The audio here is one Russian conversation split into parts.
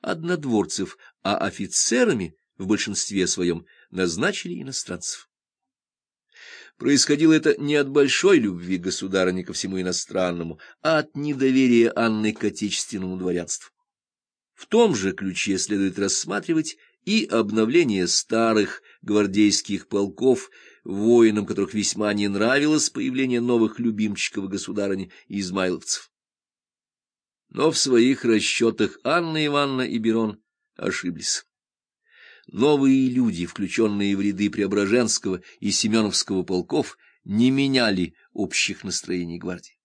однодворцев, а офицерами в большинстве своем назначили иностранцев. Происходило это не от большой любви государыни ко всему иностранному, а от недоверия Анны к отечественному дворянству. В том же ключе следует рассматривать и обновление старых гвардейских полков, воинам которых весьма не нравилось появление новых любимчиков государыни измайловцев. Но в своих расчетах Анна Ивановна и Берон ошиблись. Новые люди, включенные в ряды Преображенского и Семеновского полков, не меняли общих настроений гвардии.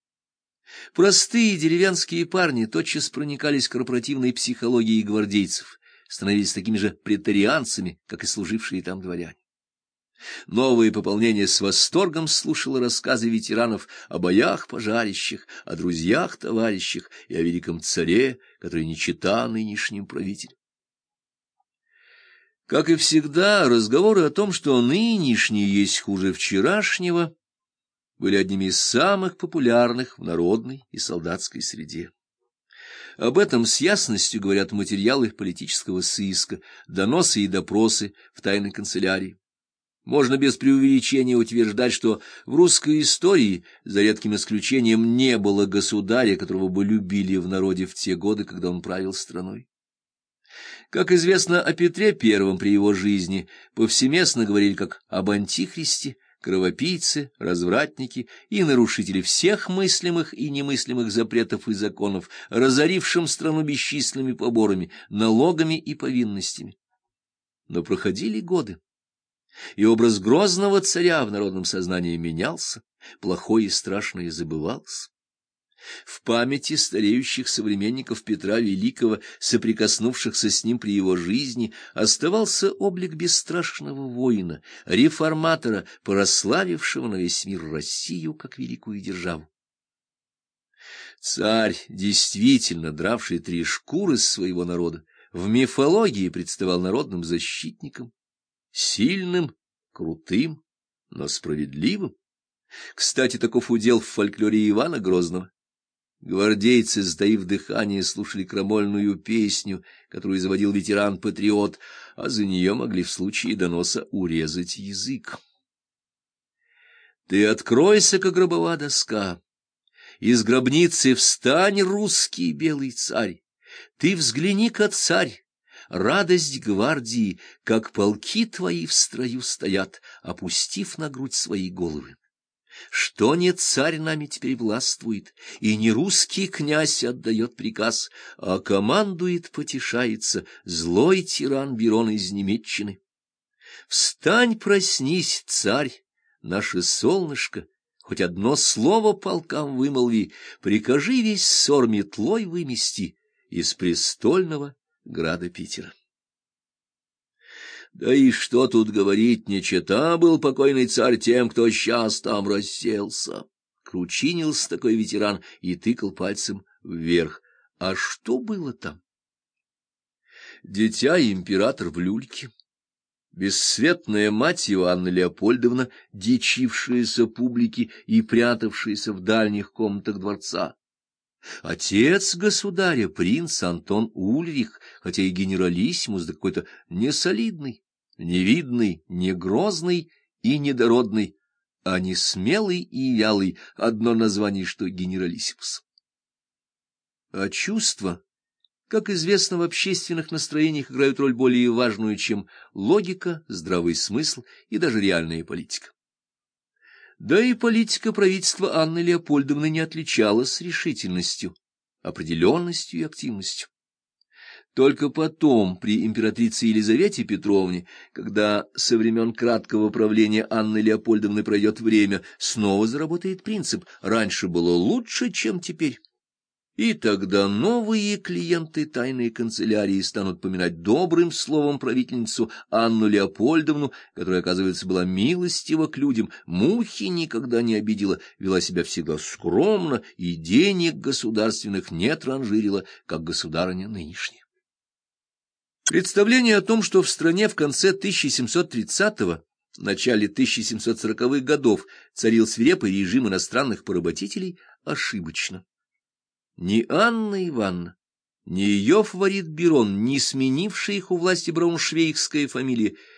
Простые деревенские парни тотчас проникались корпоративной психологией гвардейцев, становились такими же претарианцами, как и служившие там дворяне. Новое пополнение с восторгом слушало рассказы ветеранов о боях-пожарищах, о друзьях-товарищах и о великом царе, который не чита нынешним правителям. Как и всегда, разговоры о том, что нынешний есть хуже вчерашнего, были одними из самых популярных в народной и солдатской среде. Об этом с ясностью говорят материалы политического сыска, доносы и допросы в тайной канцелярии. Можно без преувеличения утверждать, что в русской истории, за редким исключением, не было государя, которого бы любили в народе в те годы, когда он правил страной. Как известно о Петре Первом при его жизни, повсеместно говорили как об антихристе, кровопийце, развратнике и нарушителе всех мыслимых и немыслимых запретов и законов, разорившим страну бесчисленными поборами, налогами и повинностями. Но проходили годы, и образ грозного царя в народном сознании менялся, плохое и страшное забывалось. В памяти стареющих современников Петра Великого, соприкоснувшихся с ним при его жизни, оставался облик бесстрашного воина, реформатора, прославившего на весь мир Россию как великую державу. Царь, действительно дравший три шкуры своего народа, в мифологии представал народным защитником, сильным, крутым, но справедливым. Кстати, таков удел в фольклоре Ивана Грозного. Гвардейцы, сдаив дыхание, слушали крамольную песню, которую заводил ветеран-патриот, а за нее могли в случае доноса урезать язык. Ты откройся, как гробова доска, из гробницы встань, русский белый царь, ты взгляни-ка, царь, радость гвардии, как полки твои в строю стоят, опустив на грудь свои головы что не царь нами теперь властвует, и не русский князь отдает приказ, а командует, потешается злой тиран Берон из Немеччины. Встань, проснись, царь, наше солнышко, хоть одно слово полкам вымолви, прикажи весь ссор метлой вымести из престольного града Питера. Да и что тут говорить, не чета был покойный царь тем, кто сейчас там расселся. Кручинился такой ветеран и тыкал пальцем вверх. А что было там? Дитя император в люльке. Бесцветная мать его, Анна Леопольдовна, дичившаяся публики и прятавшаяся в дальних комнатах дворца. Отец государя, принц Антон Ульрих, хотя и генералиссимус, да какой-то несолидный, невидный, не грозный и недородный, а не смелый и вялый, одно название, что генералиссимус. А чувства, как известно, в общественных настроениях играют роль более важную, чем логика, здравый смысл и даже реальная политика. Да и политика правительства Анны Леопольдовны не отличалась решительностью, определенностью и активностью. Только потом, при императрице Елизавете Петровне, когда со времен краткого правления Анны Леопольдовны пройдет время, снова заработает принцип «раньше было лучше, чем теперь». И тогда новые клиенты тайной канцелярии станут поминать добрым словом правительницу Анну Леопольдовну, которая, оказывается, была милостива к людям, мухи никогда не обидела, вела себя всегда скромно и денег государственных не транжирила, как государыня нынешняя. Представление о том, что в стране в конце 1730-го, начале 1740-х годов царил свирепый режим иностранных поработителей, ошибочно. Ни Анна Ивановна, Ни ее фаворит Берон, ни сменившая их у власти брауншвейгская фамилия